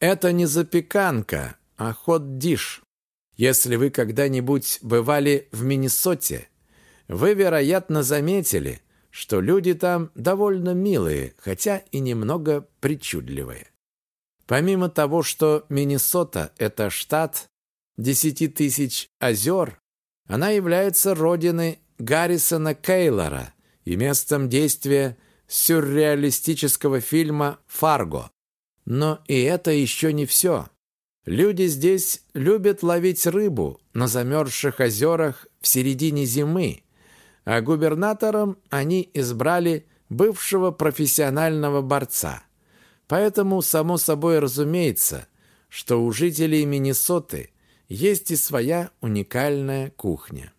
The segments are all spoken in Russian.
Это не запеканка, а хот-диш. Если вы когда-нибудь бывали в Миннесоте, вы, вероятно, заметили, что люди там довольно милые, хотя и немного причудливые. Помимо того, что Миннесота – это штат 10 тысяч озер, она является родиной Гаррисона Кейлора и местом действия сюрреалистического фильма «Фарго». Но и это еще не все. Люди здесь любят ловить рыбу на замерзших озерах в середине зимы, а губернатором они избрали бывшего профессионального борца. Поэтому, само собой разумеется, что у жителей Миннесоты есть и своя уникальная кухня.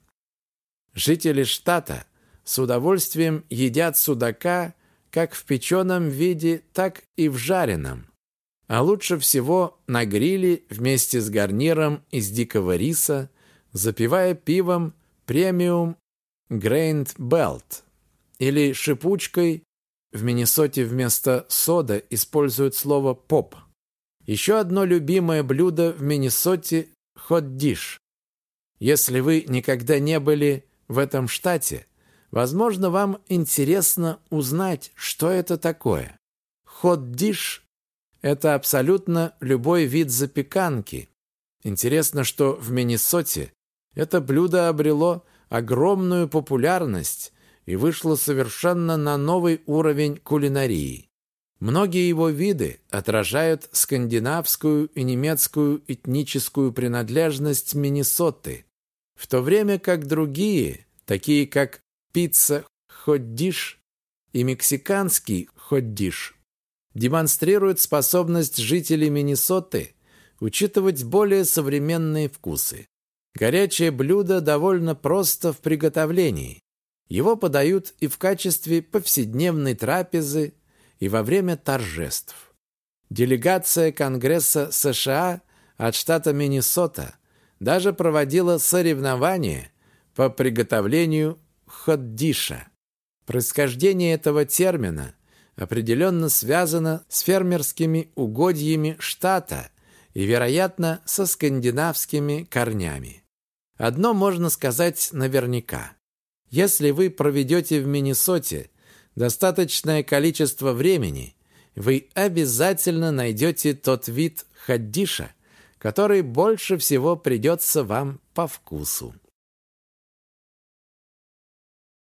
Жители штата с удовольствием едят судака как в печеном виде, так и в жареном. А лучше всего на гриле вместе с гарниром из дикого риса, запивая пивом премиум Грейнд Белт или шипучкой. В Миннесоте вместо сода используют слово поп. Еще одно любимое блюдо в Миннесоте – хот-диш. Если вы никогда не были в этом штате, возможно, вам интересно узнать, что это такое. Хот-диш – это абсолютно любой вид запеканки. Интересно, что в Миннесоте это блюдо обрело огромную популярность и вышло совершенно на новый уровень кулинарии. Многие его виды отражают скандинавскую и немецкую этническую принадлежность Миннесоты, в то время как другие, такие как пицца ходдиш и мексиканский ходдиш, демонстрируют способность жителей Миннесоты учитывать более современные вкусы. Горячее блюдо довольно просто в приготовлении. Его подают и в качестве повседневной трапезы, и во время торжеств. Делегация Конгресса США от штата Миннесота даже проводила соревнования по приготовлению ходдиша. Происхождение этого термина определенно связано с фермерскими угодьями штата и, вероятно, со скандинавскими корнями. Одно можно сказать наверняка. Если вы проведете в Миннесоте достаточное количество времени, вы обязательно найдете тот вид хаддиша, который больше всего придется вам по вкусу.